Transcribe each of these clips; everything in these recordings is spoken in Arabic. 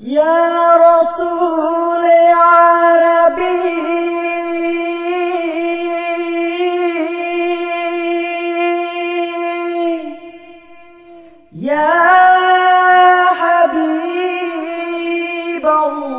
يا رسول عربي. يا حبيب الله.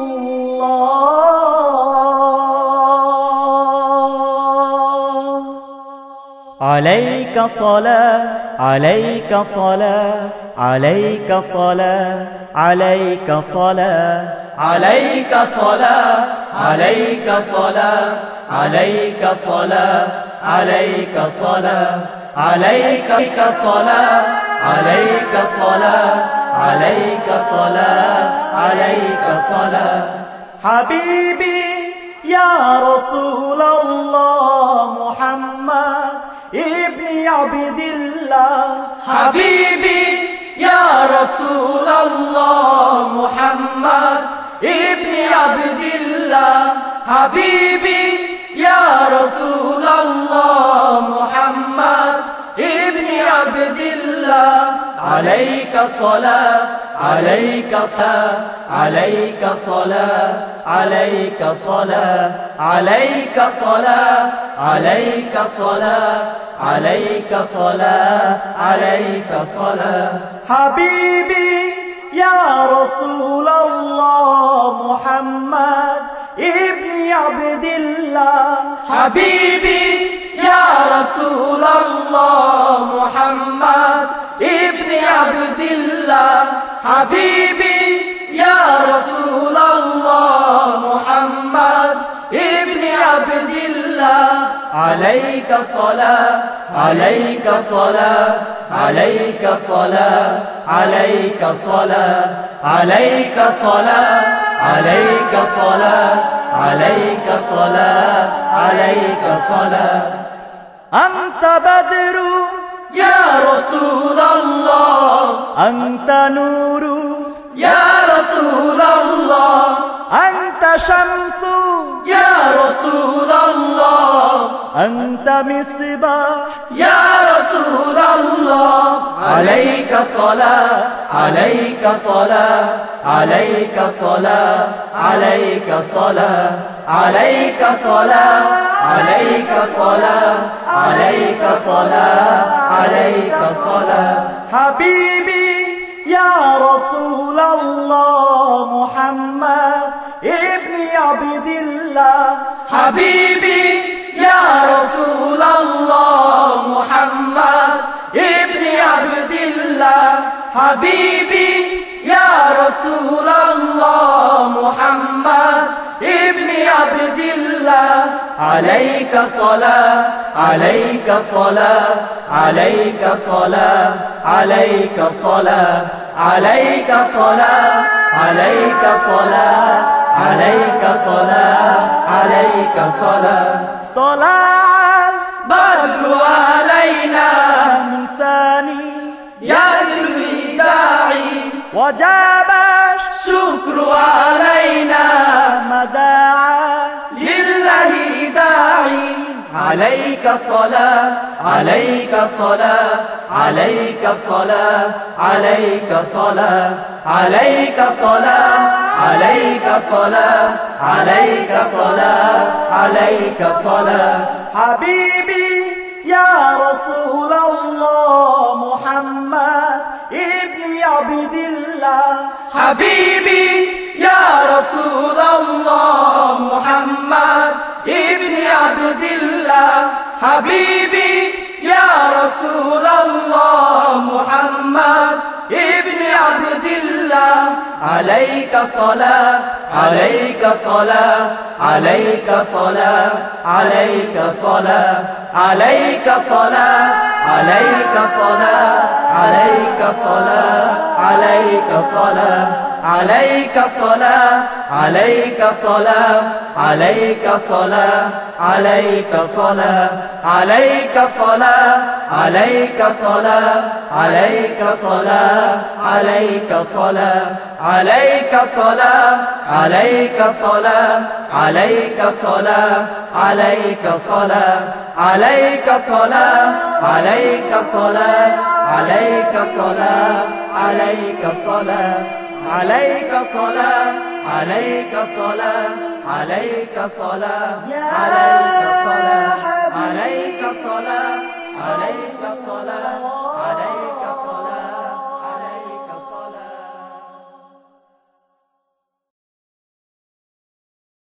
عليك صلاة عليك صلاة عليك صلاة. عليك صلاة. عليك صلاة. عليك صلاة. عليك صلاة. عليك صلاة. عليك صلاة. عليك صلاة. عليك صلاة. عليك صلاة. حبيبي يا رسول الله محمد ابن عبد الله. حبيبي يا رسول الله. ابن عبد الله حبيبي يا رسول الله محمد ابن عبد الله عليك صلاة عليك صلاة عليك صلاة عليك صلاة عليك صلاة عليك صلاة عليك صلاة عليك صلاة. حبيبي يا رسول محمد ابن عبد الله حبيبي يا رسول الله محمد ابن عبد الله حبيبي يا رسول الله محمد ابن عبد الله عليك صلاة عليك صلاة عليك صلاة عليك صلاة عليك صلاة عليك صلاة عليك صلاة عليك صلاة. أنت بدر يا رسول الله أنت نور يا رسول الله أنت شمس أنت مصباح. يا رسول الله عليك صلاة عليك صلاة عليك صلاة عليك صلاة عليك صلاة عليك صلاة عليك صلاة عليك صلاة. حبيبي يا رسول الله محمد ابن عبد الله. حبيبي رسول الله محمد ابن عبد الله حبيبي يا رسول الله محمد ابن عبد الله عليك صلاة عليك صلاة عليك صلاة عليك صلاة عليك صلاة عليك صلاة عليك صلاة عليك صلاة طلع بدر علينا. من ثاني. يجري داعي وجاب شكر علينا. مداعا لله داعي. عليك صلاة. عليك صلاة. عليك صلاة. عليك صلاة. عليك صلاة. عليك صلاة عليك صلاة عليك صلاة. حبيبي يا رسول الله محمد ابن عبد الله. حبيبي يا رسول الله محمد ابن عبد الله. حبيبي عليك صلاة عليك صلاة عليك صلاة عليك صلاة عليك صلاة عليك صلاة عليك صلاة. عليك صلاة عليك صلاة عليك صلاة عليك صلاة عليك صلاة عليك صلاة عليك صلاة عليك صلاة عليك صلاة عليك صلاة عليك صلاة عليك صلاة عليك صلاة عليك صلاة عليك صلاة عليك صلاة عليك صلاة عليك صلاة عليك صلاة عليك صلاة عليك صلاة عليك صلاة.